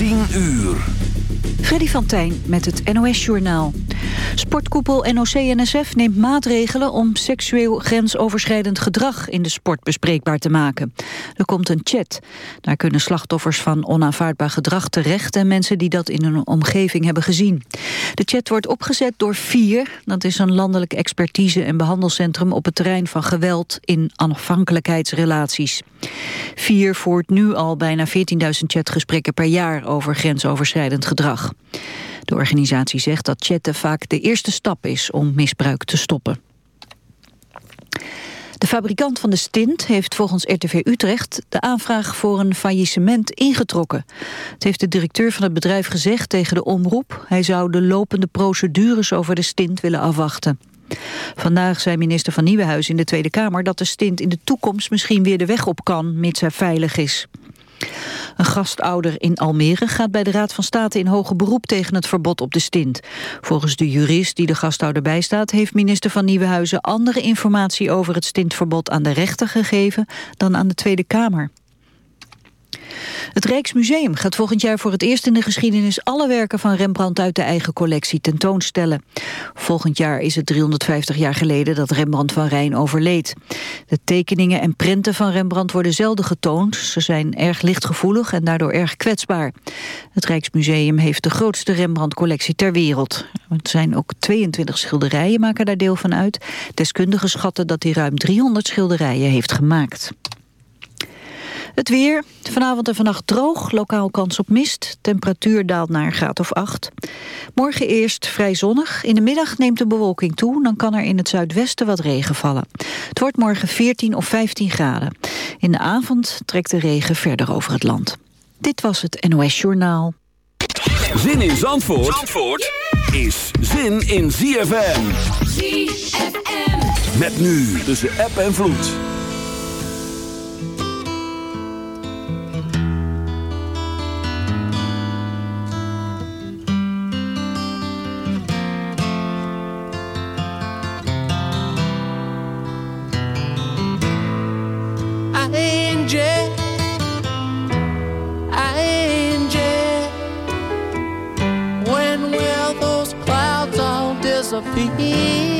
10 uur. Freddy van Tijn met het NOS-journaal. Sportkoepel NOC-NSF neemt maatregelen om seksueel grensoverschrijdend gedrag in de sport bespreekbaar te maken. Er komt een chat. Daar kunnen slachtoffers van onaanvaardbaar gedrag terecht en mensen die dat in hun omgeving hebben gezien. De chat wordt opgezet door VIER, dat is een landelijk expertise- en behandelcentrum op het terrein van geweld in afhankelijkheidsrelaties. VIER voert nu al bijna 14.000 chatgesprekken per jaar over grensoverschrijdend gedrag. De organisatie zegt dat chatten vaak de eerste stap is om misbruik te stoppen. De fabrikant van de stint heeft volgens RTV Utrecht de aanvraag voor een faillissement ingetrokken. Het heeft de directeur van het bedrijf gezegd tegen de omroep. Hij zou de lopende procedures over de stint willen afwachten. Vandaag zei minister van Nieuwenhuis in de Tweede Kamer dat de stint in de toekomst misschien weer de weg op kan, mits hij veilig is. Een gastouder in Almere gaat bij de Raad van State in hoger beroep tegen het verbod op de stint. Volgens de jurist die de gastouder bijstaat heeft minister van Nieuwenhuizen andere informatie over het stintverbod aan de rechter gegeven dan aan de Tweede Kamer. Het Rijksmuseum gaat volgend jaar voor het eerst in de geschiedenis alle werken van Rembrandt uit de eigen collectie tentoonstellen. Volgend jaar is het 350 jaar geleden dat Rembrandt van Rijn overleed. De tekeningen en prenten van Rembrandt worden zelden getoond. Ze zijn erg lichtgevoelig en daardoor erg kwetsbaar. Het Rijksmuseum heeft de grootste Rembrandt-collectie ter wereld. Het zijn ook 22 schilderijen maken daar deel van uit. Deskundigen schatten dat hij ruim 300 schilderijen heeft gemaakt. Het weer. Vanavond en vannacht droog. Lokaal kans op mist. Temperatuur daalt naar een graad of 8. Morgen eerst vrij zonnig. In de middag neemt de bewolking toe. Dan kan er in het zuidwesten wat regen vallen. Het wordt morgen 14 of 15 graden. In de avond trekt de regen verder over het land. Dit was het NOS Journaal. Zin in Zandvoort, Zandvoort is zin in ZFM. ZFM. Met nu tussen app en vloed. Disappear? Angel,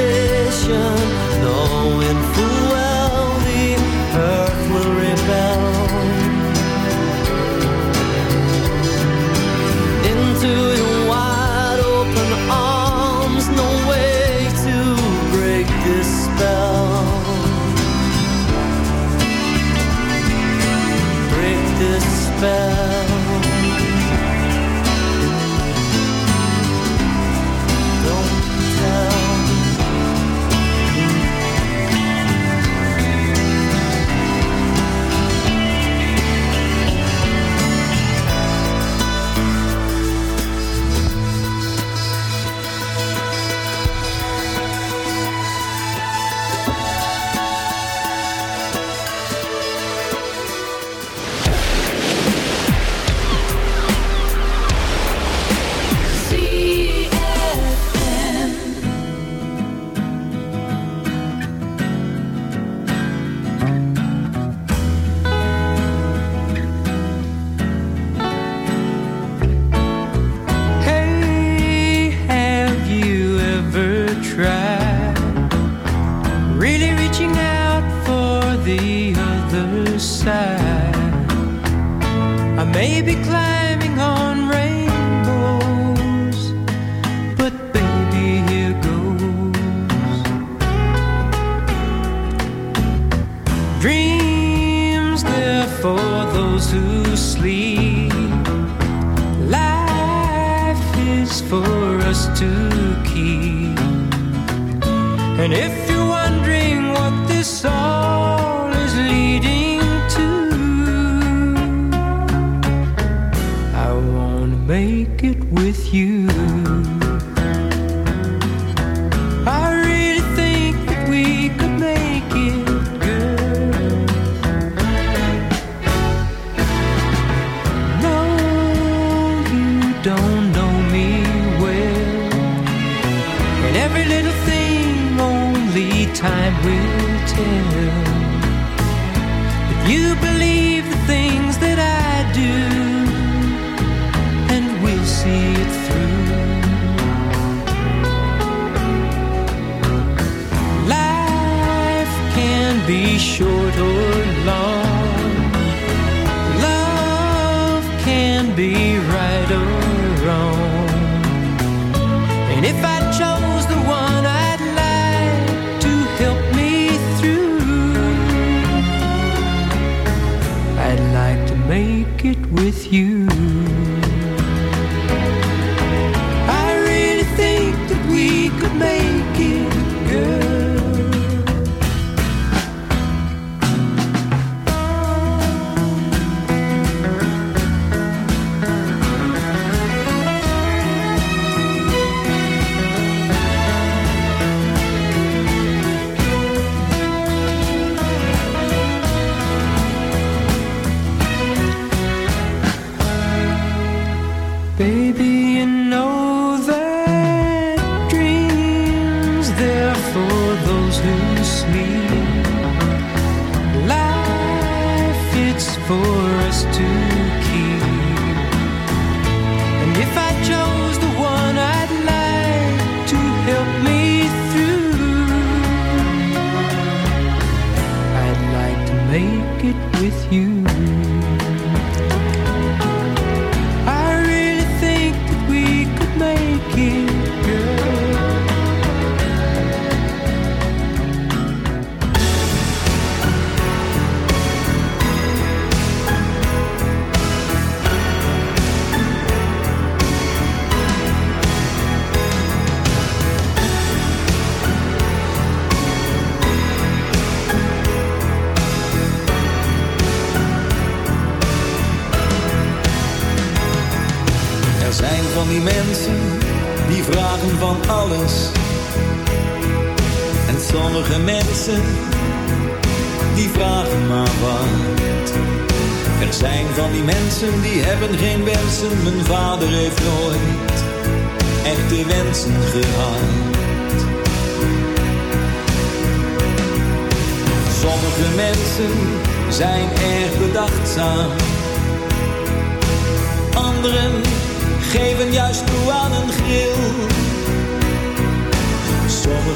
Temptation, knowing full I may be climbing on rainbows, but baby, here goes. Dreams, they're for those who sleep. Life is for us to keep. And if with you.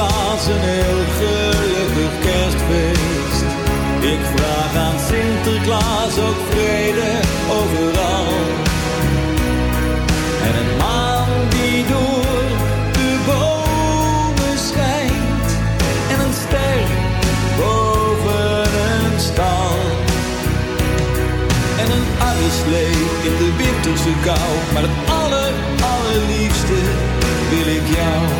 was een heel gelukkig kerstfeest. Ik vraag aan Sinterklaas ook vrede overal. En een maan die door de bomen schijnt. En een ster boven een stal. En een arreslee in de winterse kou. Maar het aller, allerliefste wil ik jou.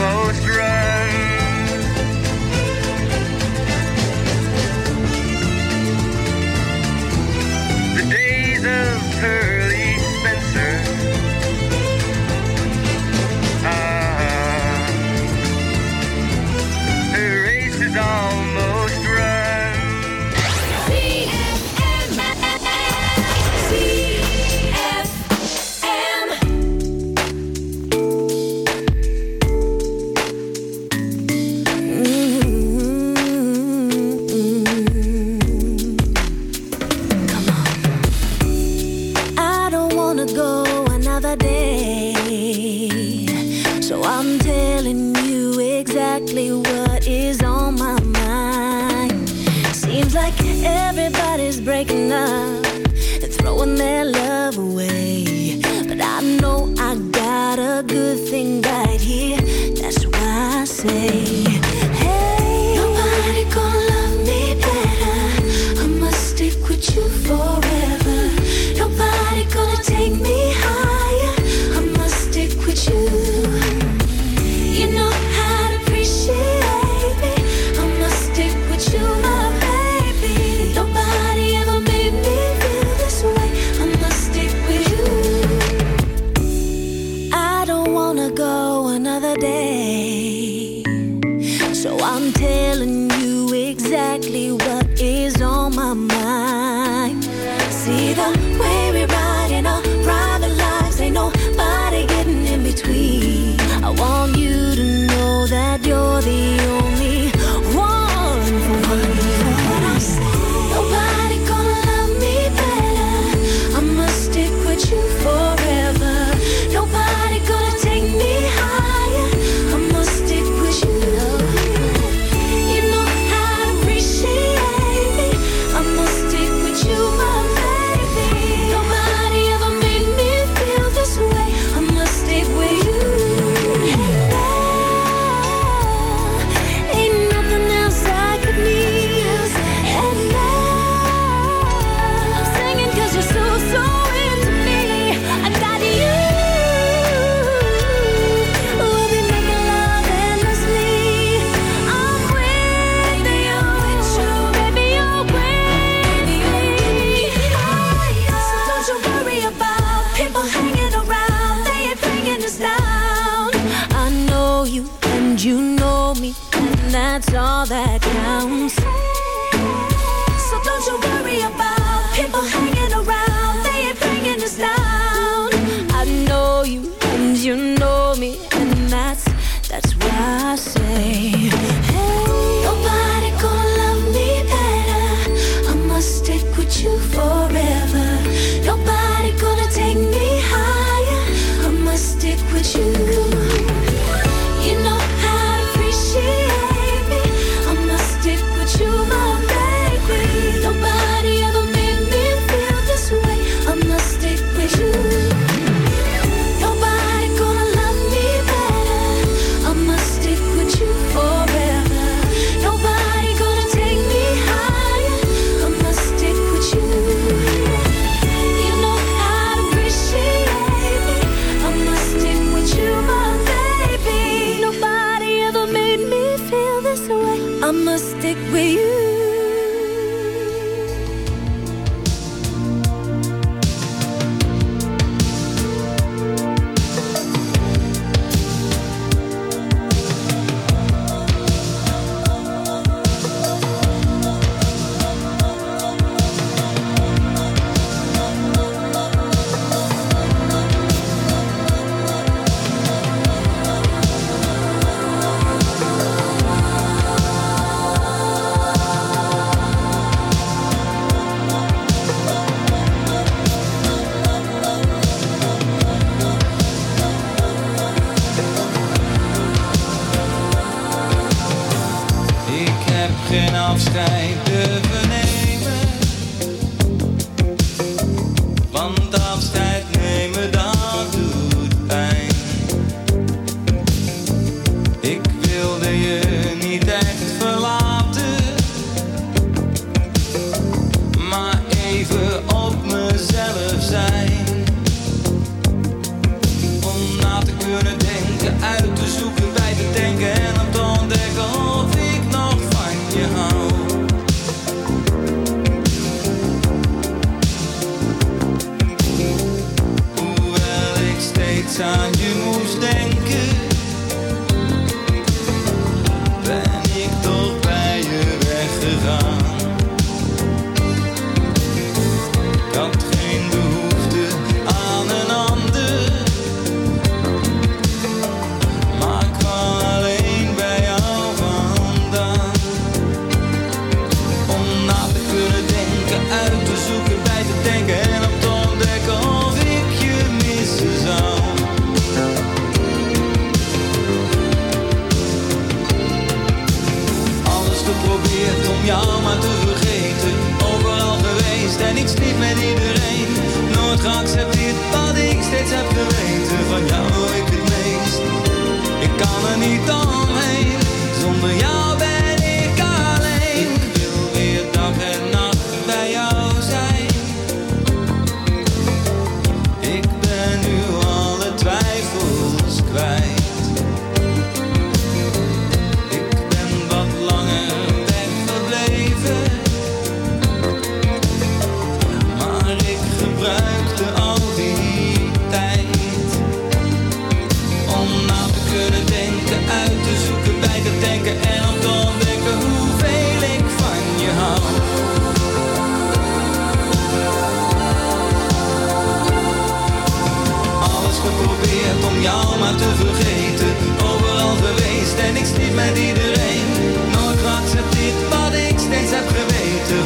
almost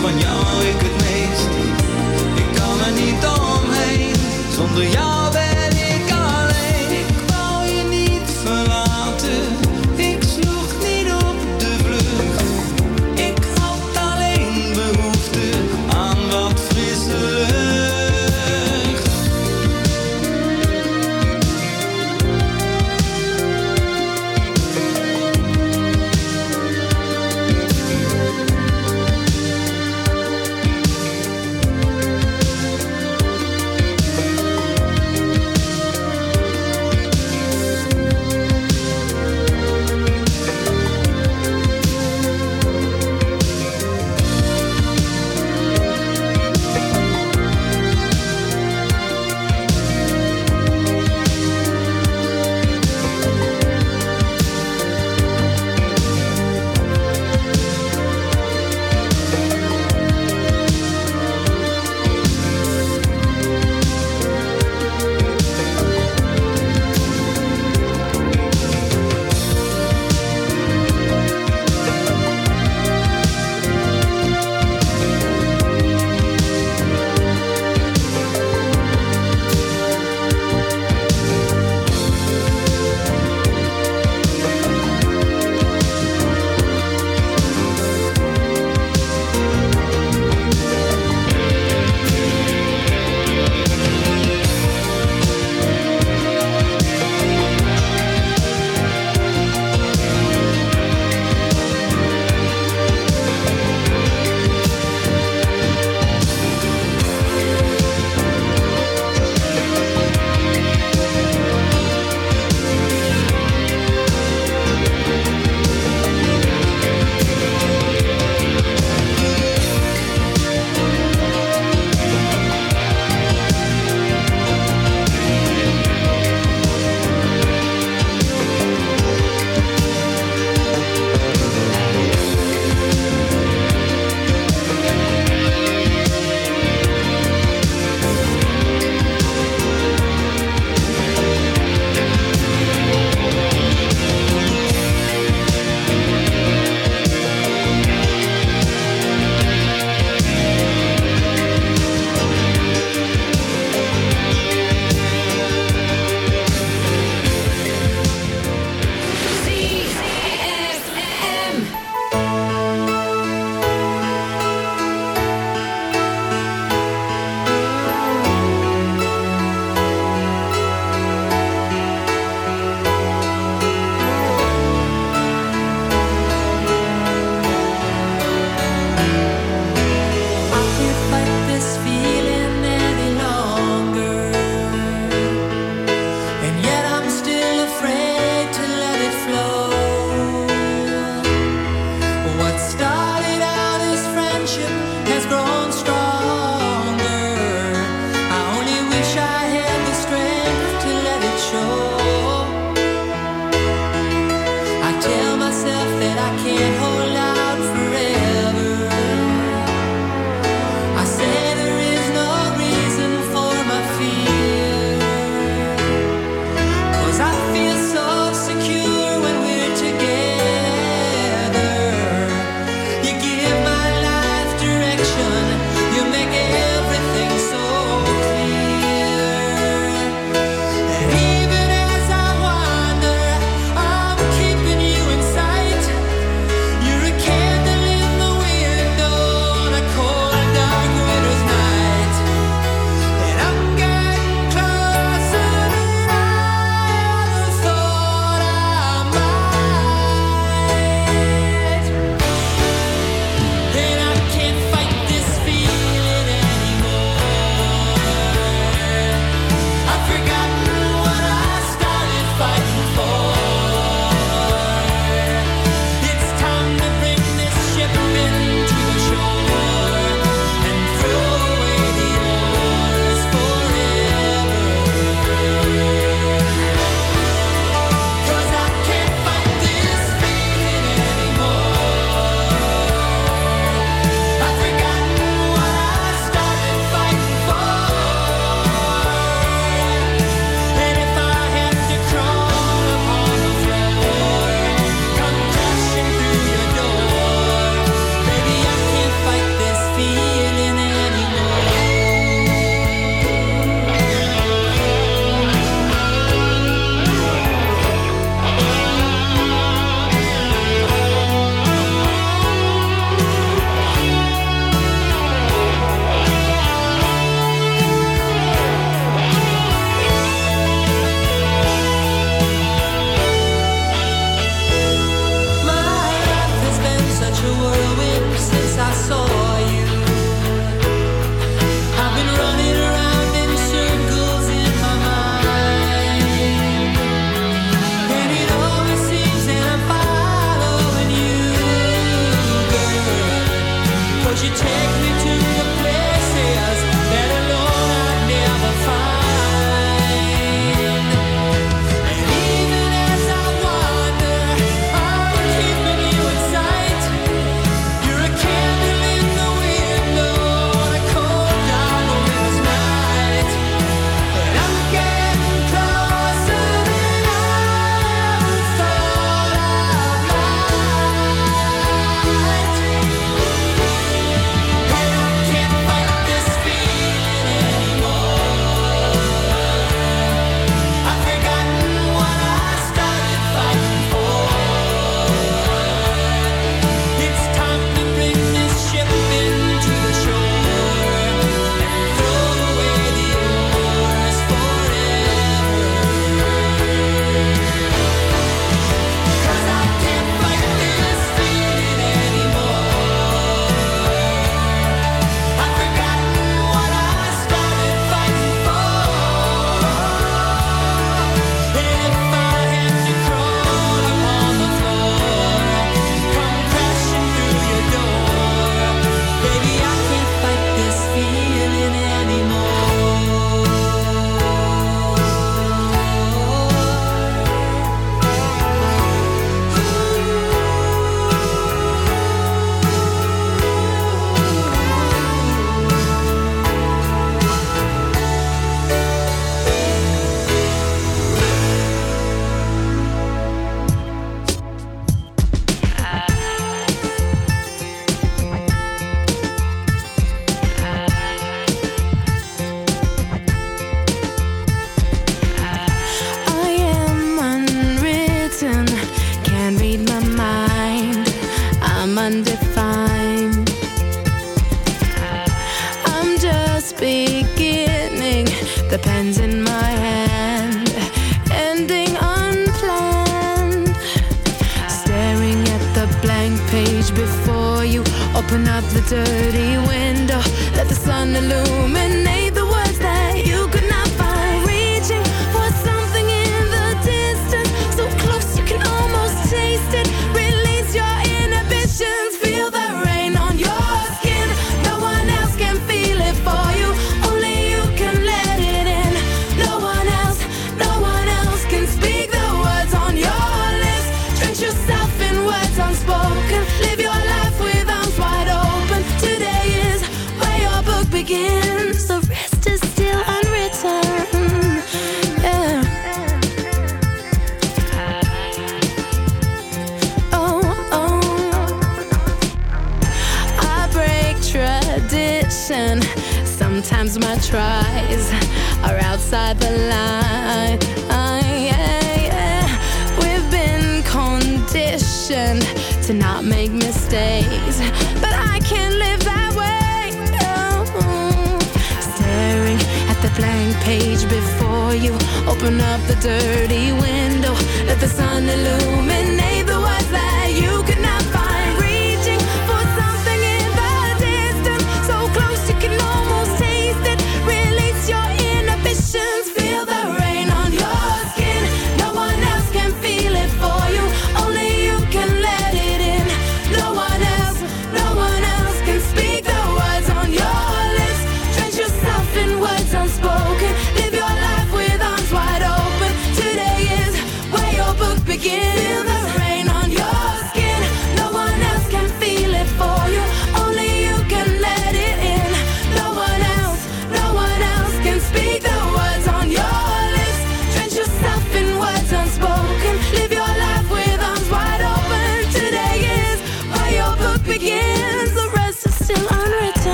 van jou ik het meest. Ik kan er niet omheen, zonder jou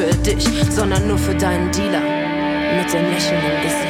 für dich, sondern nur für deinen Dealer mit dem Lächeln im Gesicht.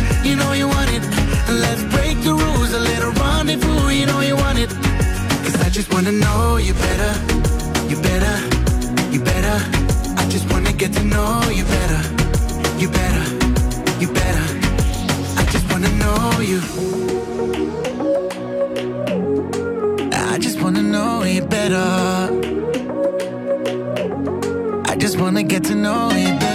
rendezvous. You know you want it. Cause I just wanna know you better, you better, you better. I just wanna get to know you better, you better, you better. I just wanna know you. I just wanna know you better. I just wanna get to know you better.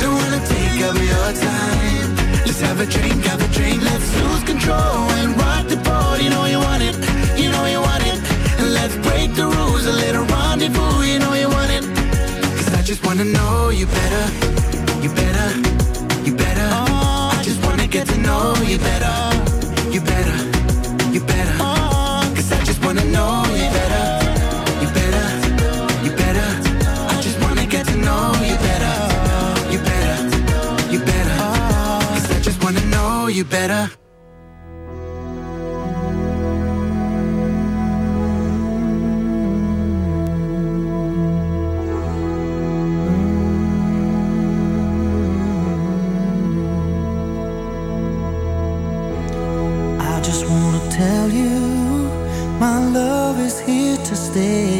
Don't wanna take up your time. Let's have a drink, have a drink. Let's lose control and rock the. You know you want it, you know you want it. And let's break the rules, a little rendezvous. You know you want it. Cause I just wanna know you better, you better, you better. I just wanna get to know you better, you better, you better. Cause I just wanna know you better. I just wanna tell you, my love is here to stay.